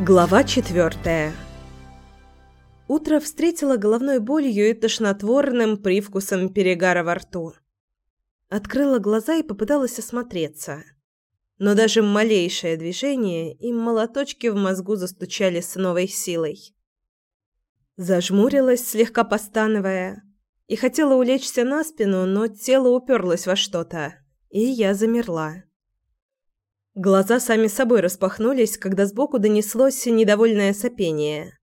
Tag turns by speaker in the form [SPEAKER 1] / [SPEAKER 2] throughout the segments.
[SPEAKER 1] Глава четвертая Утро встретило головной болью и тошнотворным привкусом перегара во рту. Открыла глаза и попыталась осмотреться. Но даже малейшее движение, и молоточки в мозгу застучали с новой силой. Зажмурилась, слегка постановая, и хотела улечься на спину, но тело уперлось во что-то, и я замерла. Глаза сами собой распахнулись, когда сбоку донеслось недовольное сопение.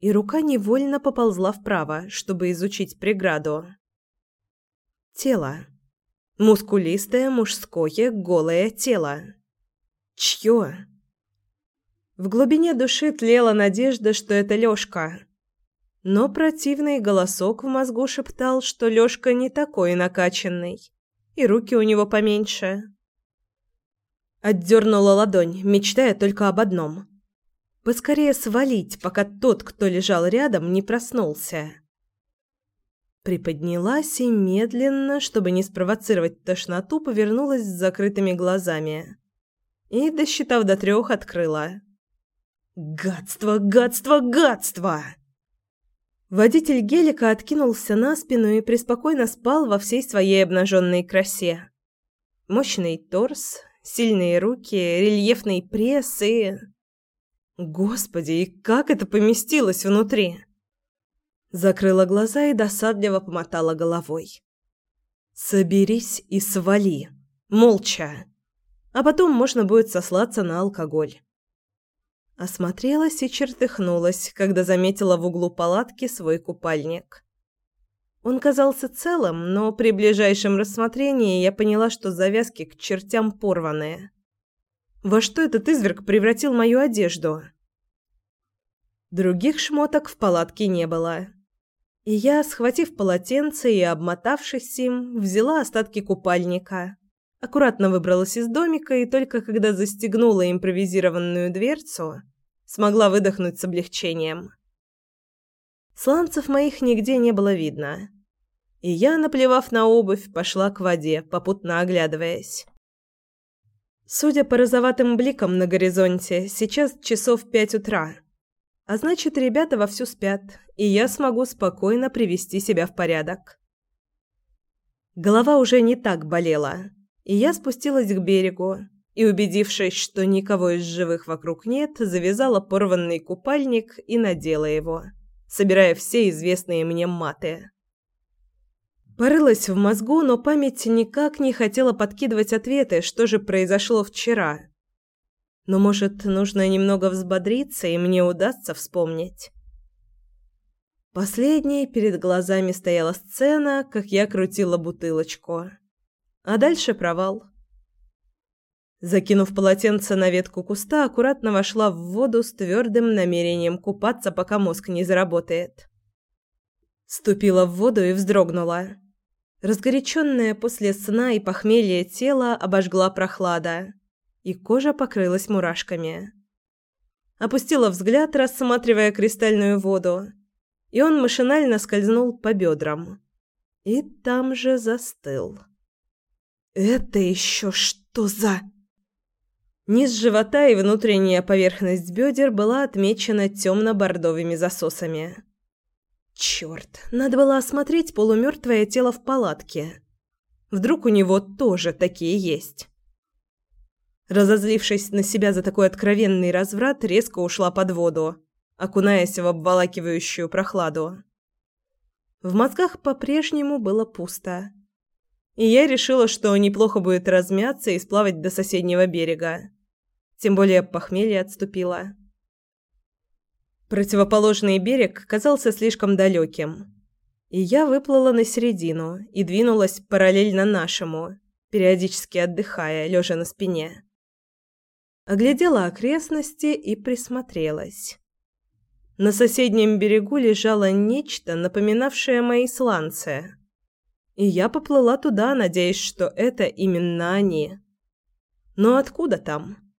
[SPEAKER 1] И рука невольно поползла вправо, чтобы изучить преграду. Тело. Мускулистое, мужское, голое тело. Чье? В глубине души тлела надежда, что это Лёшка. Но противный голосок в мозгу шептал, что Лёшка не такой накачанный, и руки у него поменьше. Отдернула ладонь, мечтая только об одном. Поскорее свалить, пока тот, кто лежал рядом, не проснулся. Приподнялась и медленно, чтобы не спровоцировать тошноту, повернулась с закрытыми глазами. И, досчитав до трех, открыла. «Гадство, гадство, гадство!» Водитель гелика откинулся на спину и преспокойно спал во всей своей обнаженной красе. Мощный торс, Сильные руки, рельефный пресс и... Господи, и как это поместилось внутри? Закрыла глаза и досадливо помотала головой. Соберись и свали. Молча. А потом можно будет сослаться на алкоголь. Осмотрелась и чертыхнулась, когда заметила в углу палатки свой купальник. Он казался целым, но при ближайшем рассмотрении я поняла, что завязки к чертям порванные. Во что этот изверг превратил мою одежду? Других шмоток в палатке не было. И я, схватив полотенце и обмотавшись им, взяла остатки купальника. Аккуратно выбралась из домика и только когда застегнула импровизированную дверцу, смогла выдохнуть с облегчением. Сланцев моих нигде не было видно. И я, наплевав на обувь, пошла к воде, попутно оглядываясь. Судя по розоватым бликам на горизонте, сейчас часов пять утра. А значит, ребята вовсю спят, и я смогу спокойно привести себя в порядок. Голова уже не так болела, и я спустилась к берегу и, убедившись, что никого из живых вокруг нет, завязала порванный купальник и надела его собирая все известные мне маты. Порылась в мозгу, но память никак не хотела подкидывать ответы, что же произошло вчера. Но, может, нужно немного взбодриться, и мне удастся вспомнить. Последней перед глазами стояла сцена, как я крутила бутылочку. А дальше провал. Закинув полотенце на ветку куста, аккуратно вошла в воду с твердым намерением купаться, пока мозг не заработает. Ступила в воду и вздрогнула. Разгоряченное после сна и похмелья тело обожгла прохлада, и кожа покрылась мурашками. Опустила взгляд, рассматривая кристальную воду, и он машинально скользнул по бедрам. И там же застыл. «Это еще что за...» Низ живота и внутренняя поверхность бедер была отмечена темно-бордовыми засосами. Черт, надо было осмотреть полумертвое тело в палатке. Вдруг у него тоже такие есть. Разозлившись на себя за такой откровенный разврат, резко ушла под воду, окунаясь в обволакивающую прохладу. В мозгах по-прежнему было пусто. И я решила, что неплохо будет размяться и сплавать до соседнего берега. Тем более похмелье отступило. Противоположный берег казался слишком далеким. И я выплыла на середину и двинулась параллельно нашему, периодически отдыхая, лежа на спине. Оглядела окрестности и присмотрелась. На соседнем берегу лежало нечто, напоминавшее мои сланцы. И я поплыла туда, надеясь, что это именно они. Но откуда там?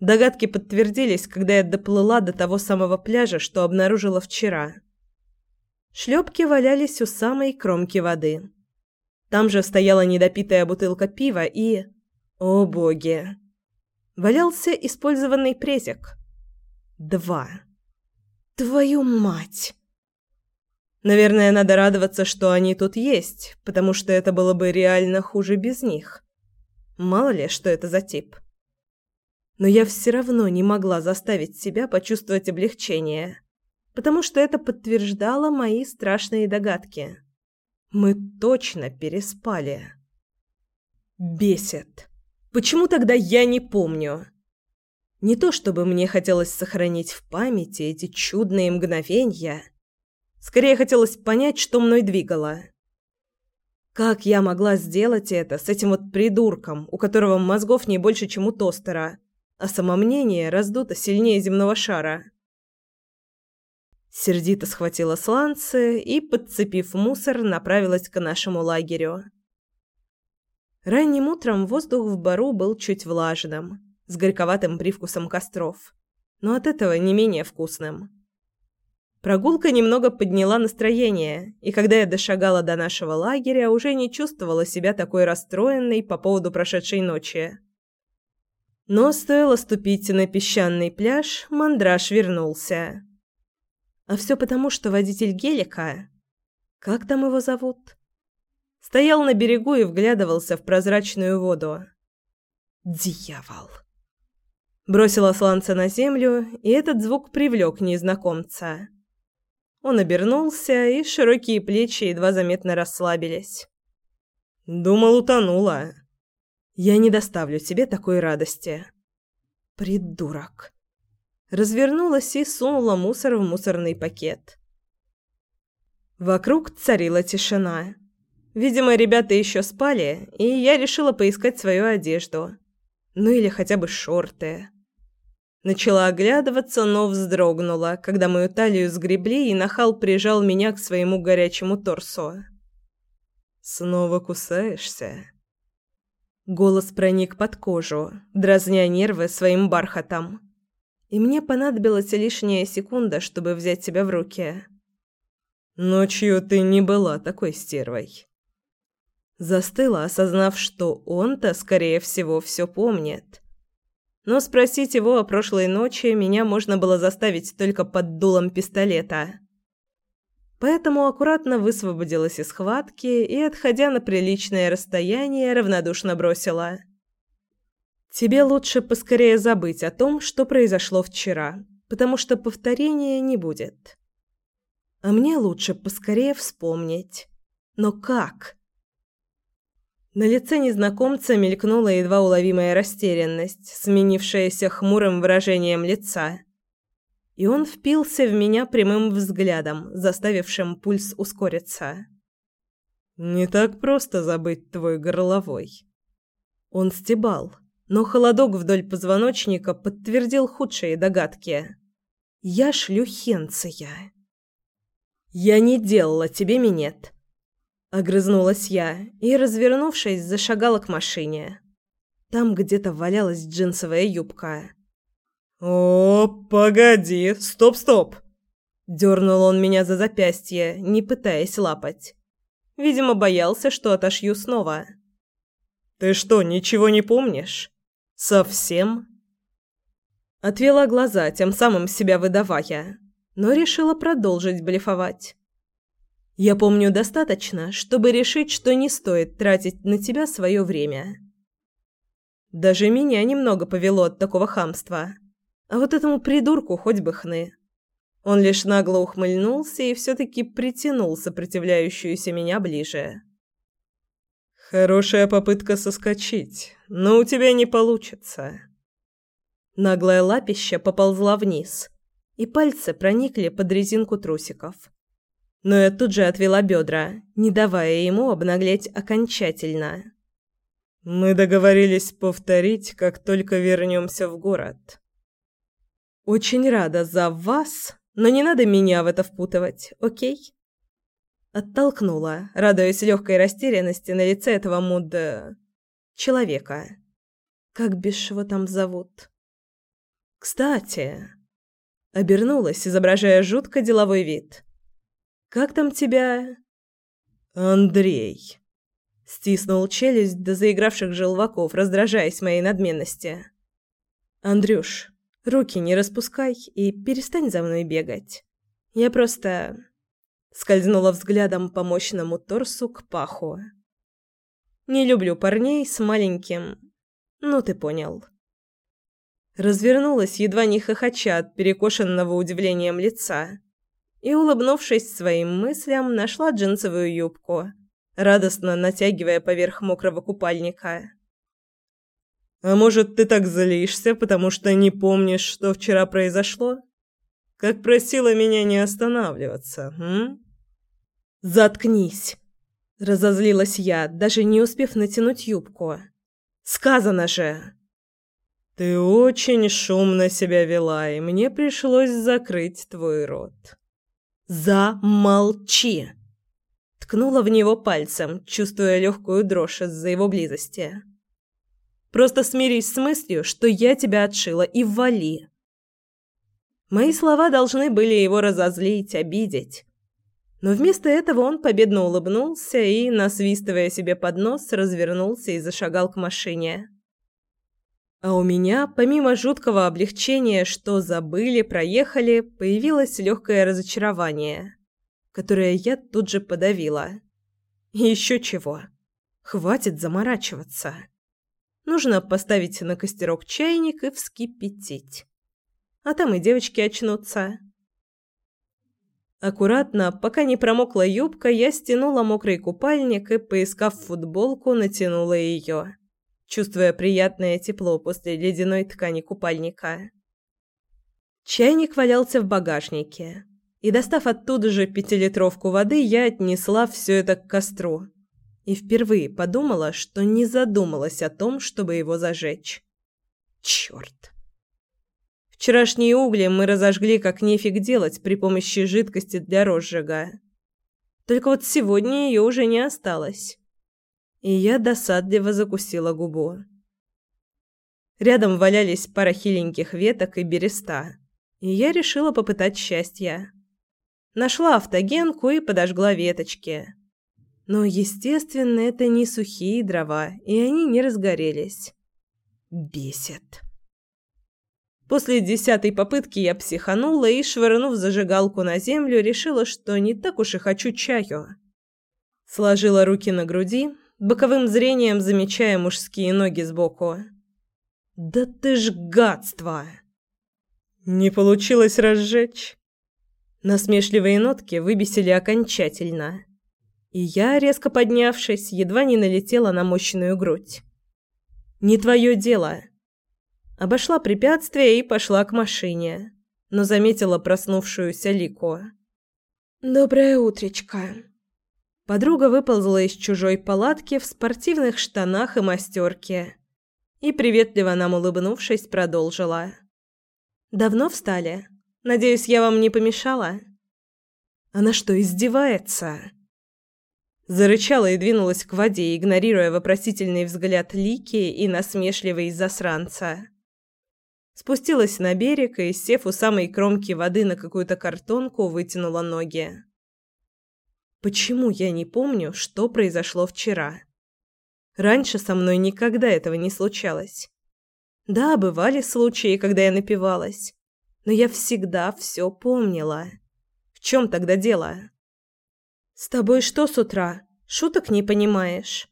[SPEAKER 1] Догадки подтвердились, когда я доплыла до того самого пляжа, что обнаружила вчера. Шлепки валялись у самой кромки воды. Там же стояла недопитая бутылка пива и... О боги! валялся использованный презик. Два. Твою мать! Наверное, надо радоваться, что они тут есть, потому что это было бы реально хуже без них. Мало ли, что это за тип. Но я все равно не могла заставить себя почувствовать облегчение, потому что это подтверждало мои страшные догадки. Мы точно переспали. Бесит. Почему тогда я не помню? Не то чтобы мне хотелось сохранить в памяти эти чудные мгновения. Скорее хотелось понять, что мной двигало. Как я могла сделать это с этим вот придурком, у которого мозгов не больше, чем у тостера, а самомнение раздуто сильнее земного шара? Сердито схватила сланцы и, подцепив мусор, направилась к нашему лагерю. Ранним утром воздух в бару был чуть влажным, с горьковатым привкусом костров, но от этого не менее вкусным. Прогулка немного подняла настроение, и когда я дошагала до нашего лагеря, уже не чувствовала себя такой расстроенной по поводу прошедшей ночи. Но стоило ступить на песчаный пляж, мандраж вернулся. А все потому, что водитель гелика... Как там его зовут? Стоял на берегу и вглядывался в прозрачную воду. Дьявол! Бросила сланца на землю, и этот звук привлек незнакомца. Он обернулся, и широкие плечи едва заметно расслабились. «Думал, утонула. Я не доставлю тебе такой радости». «Придурок». Развернулась и сунула мусор в мусорный пакет. Вокруг царила тишина. Видимо, ребята еще спали, и я решила поискать свою одежду. Ну или хотя бы шорты. Начала оглядываться, но вздрогнула, когда мою талию сгребли, и нахал прижал меня к своему горячему торсу. «Снова кусаешься?» Голос проник под кожу, дразня нервы своим бархатом. И мне понадобилась лишняя секунда, чтобы взять себя в руки. «Ночью ты не была такой стервой». Застыла, осознав, что он-то, скорее всего, все помнит но спросить его о прошлой ночи меня можно было заставить только под дулом пистолета. Поэтому аккуратно высвободилась из схватки и, отходя на приличное расстояние, равнодушно бросила. «Тебе лучше поскорее забыть о том, что произошло вчера, потому что повторения не будет. А мне лучше поскорее вспомнить. Но как?» На лице незнакомца мелькнула едва уловимая растерянность, сменившаяся хмурым выражением лица. И он впился в меня прямым взглядом, заставившим пульс ускориться. «Не так просто забыть твой горловой». Он стебал, но холодок вдоль позвоночника подтвердил худшие догадки. «Я шлюхенция». «Я не делала тебе минет». Огрызнулась я и, развернувшись, зашагала к машине. Там где-то валялась джинсовая юбка. «О, погоди! Стоп-стоп!» Дернул он меня за запястье, не пытаясь лапать. Видимо, боялся, что отошью снова. «Ты что, ничего не помнишь? Совсем?» Отвела глаза, тем самым себя выдавая, но решила продолжить блефовать. Я помню достаточно, чтобы решить, что не стоит тратить на тебя свое время. Даже меня немного повело от такого хамства. А вот этому придурку хоть бы хны. Он лишь нагло ухмыльнулся и все-таки притянул сопротивляющуюся меня ближе. «Хорошая попытка соскочить, но у тебя не получится». Наглая лапища поползла вниз, и пальцы проникли под резинку трусиков но я тут же отвела бедра, не давая ему обнаглеть окончательно. «Мы договорились повторить, как только вернемся в город». «Очень рада за вас, но не надо меня в это впутывать, окей?» Оттолкнула, радуясь легкой растерянности на лице этого муд... человека. Как бишь его там зовут? «Кстати...» Обернулась, изображая жутко деловой вид. Как там тебя?» «Андрей», — стиснул челюсть до заигравших желваков, раздражаясь моей надменности. «Андрюш, руки не распускай и перестань за мной бегать. Я просто...» Скользнула взглядом по мощному торсу к паху. «Не люблю парней с маленьким... Ну, ты понял». Развернулась, едва не хохоча от перекошенного удивлением лица, и, улыбнувшись своим мыслям, нашла джинсовую юбку, радостно натягивая поверх мокрого купальника. А может, ты так злишься, потому что не помнишь, что вчера произошло? Как просила меня не останавливаться, м? Заткнись, разозлилась я, даже не успев натянуть юбку. Сказано же. Ты очень шумно себя вела, и мне пришлось закрыть твой рот. Замолчи. Ткнула в него пальцем, чувствуя легкую дрожь из-за его близости. Просто смирись с мыслью, что я тебя отшила, и вали. Мои слова должны были его разозлить, обидеть. Но вместо этого он победно улыбнулся и, насвистывая себе под нос, развернулся и зашагал к машине. А у меня, помимо жуткого облегчения, что забыли, проехали, появилось легкое разочарование, которое я тут же подавила. И еще чего. Хватит заморачиваться. Нужно поставить на костерок чайник и вскипятить. А там и девочки очнутся. Аккуратно, пока не промокла юбка, я стянула мокрый купальник и, поискав футболку, натянула ее, чувствуя приятное тепло после ледяной ткани купальника. Чайник валялся в багажнике, и, достав оттуда же пятилитровку воды, я отнесла все это к костру и впервые подумала, что не задумалась о том, чтобы его зажечь. Черт! Вчерашние угли мы разожгли как нефиг делать при помощи жидкости для розжига. Только вот сегодня ее уже не осталось. И я досадливо закусила губу. Рядом валялись пара хиленьких веток и береста, и я решила попытать счастья. Нашла автогенку и подожгла веточки. Но, естественно, это не сухие дрова, и они не разгорелись. Бесит. После десятой попытки я психанула и, швырнув зажигалку на землю, решила, что не так уж и хочу чаю. Сложила руки на груди, боковым зрением замечая мужские ноги сбоку. «Да ты ж гадство!» «Не получилось разжечь?» Насмешливые нотки выбесили окончательно и я, резко поднявшись, едва не налетела на мощную грудь. «Не твое дело!» Обошла препятствие и пошла к машине, но заметила проснувшуюся Лику. «Доброе утречко!» Подруга выползла из чужой палатки в спортивных штанах и мастерке и, приветливо нам улыбнувшись, продолжила. «Давно встали? Надеюсь, я вам не помешала?» «Она что, издевается?» Зарычала и двинулась к воде, игнорируя вопросительный взгляд Лики и насмешливый засранца. Спустилась на берег и, сев у самой кромки воды на какую-то картонку, вытянула ноги. Почему я не помню, что произошло вчера? Раньше со мной никогда этого не случалось. Да, бывали случаи, когда я напивалась, но я всегда все помнила. В чем тогда дело? «С тобой что с утра? Шуток не понимаешь?»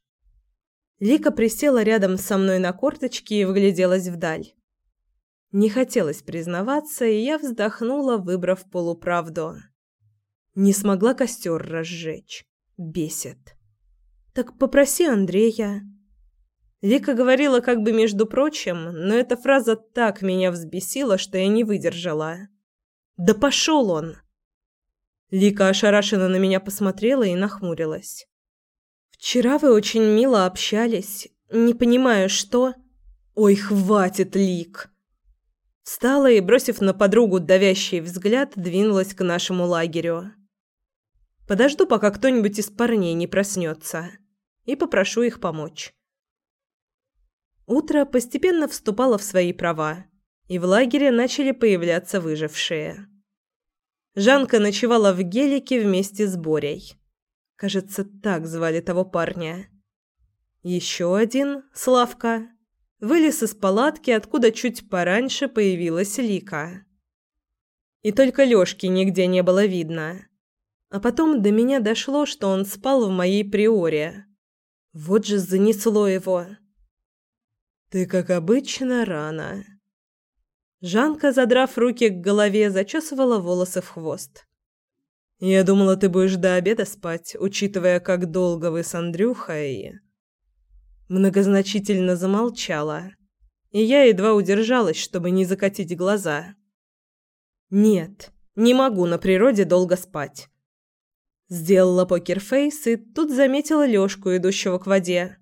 [SPEAKER 1] Лика присела рядом со мной на корточки и вгляделась вдаль. Не хотелось признаваться, и я вздохнула, выбрав полуправду. Не смогла костер разжечь. Бесит. «Так попроси Андрея». Лика говорила как бы между прочим, но эта фраза так меня взбесила, что я не выдержала. «Да пошел он!» Лика ошарашенно на меня посмотрела и нахмурилась. «Вчера вы очень мило общались. Не понимаю, что...» «Ой, хватит, Лик!» Встала и, бросив на подругу давящий взгляд, двинулась к нашему лагерю. Подожду, пока кто-нибудь из парней не проснется, и попрошу их помочь. Утро постепенно вступало в свои права, и в лагере начали появляться выжившие. Жанка ночевала в гелике вместе с Борей. Кажется, так звали того парня. Еще один, Славка, вылез из палатки, откуда чуть пораньше появилась Лика. И только Лёшки нигде не было видно. А потом до меня дошло, что он спал в моей приоре. Вот же занесло его. «Ты, как обычно, рано». Жанка, задрав руки к голове, зачесывала волосы в хвост. «Я думала, ты будешь до обеда спать, учитывая, как долго вы с Андрюхой...» Многозначительно замолчала, и я едва удержалась, чтобы не закатить глаза. «Нет, не могу на природе долго спать». Сделала покерфейс и тут заметила Лёшку, идущего к воде.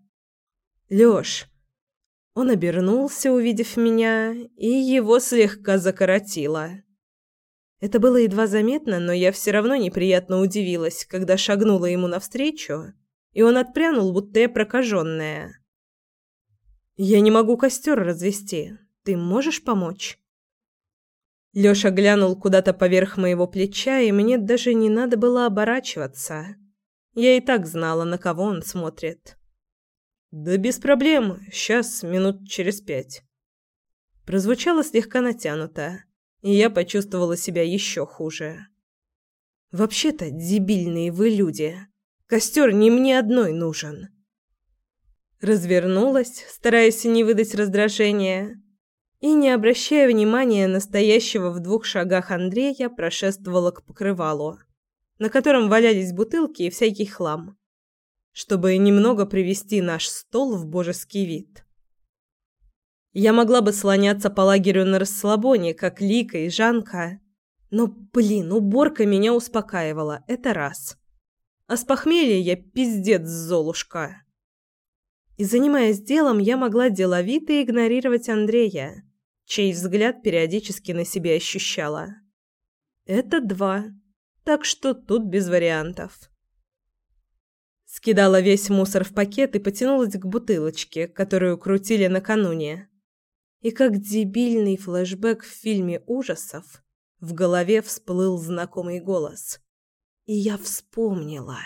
[SPEAKER 1] «Лёш». Он обернулся, увидев меня, и его слегка закоротило. Это было едва заметно, но я все равно неприятно удивилась, когда шагнула ему навстречу, и он отпрянул, будто я прокаженная. «Я не могу костер развести. Ты можешь помочь?» Лёша глянул куда-то поверх моего плеча, и мне даже не надо было оборачиваться. Я и так знала, на кого он смотрит. «Да без проблем. Сейчас, минут через пять». Прозвучало слегка натянуто, и я почувствовала себя еще хуже. «Вообще-то, дебильные вы люди. Костер не мне одной нужен». Развернулась, стараясь не выдать раздражения, и, не обращая внимания на стоящего в двух шагах Андрея, прошествовала к покрывалу, на котором валялись бутылки и всякий хлам, чтобы немного привести наш стол в божеский вид. Я могла бы слоняться по лагерю на расслабоне, как Лика и Жанка, но, блин, уборка меня успокаивала, это раз. А с похмелья я пиздец золушка. И занимаясь делом, я могла деловито игнорировать Андрея, чей взгляд периодически на себе ощущала. Это два, так что тут без вариантов. Скидала весь мусор в пакет и потянулась к бутылочке, которую крутили накануне. И как дебильный флешбэк в фильме ужасов, в голове всплыл знакомый голос. И я вспомнила.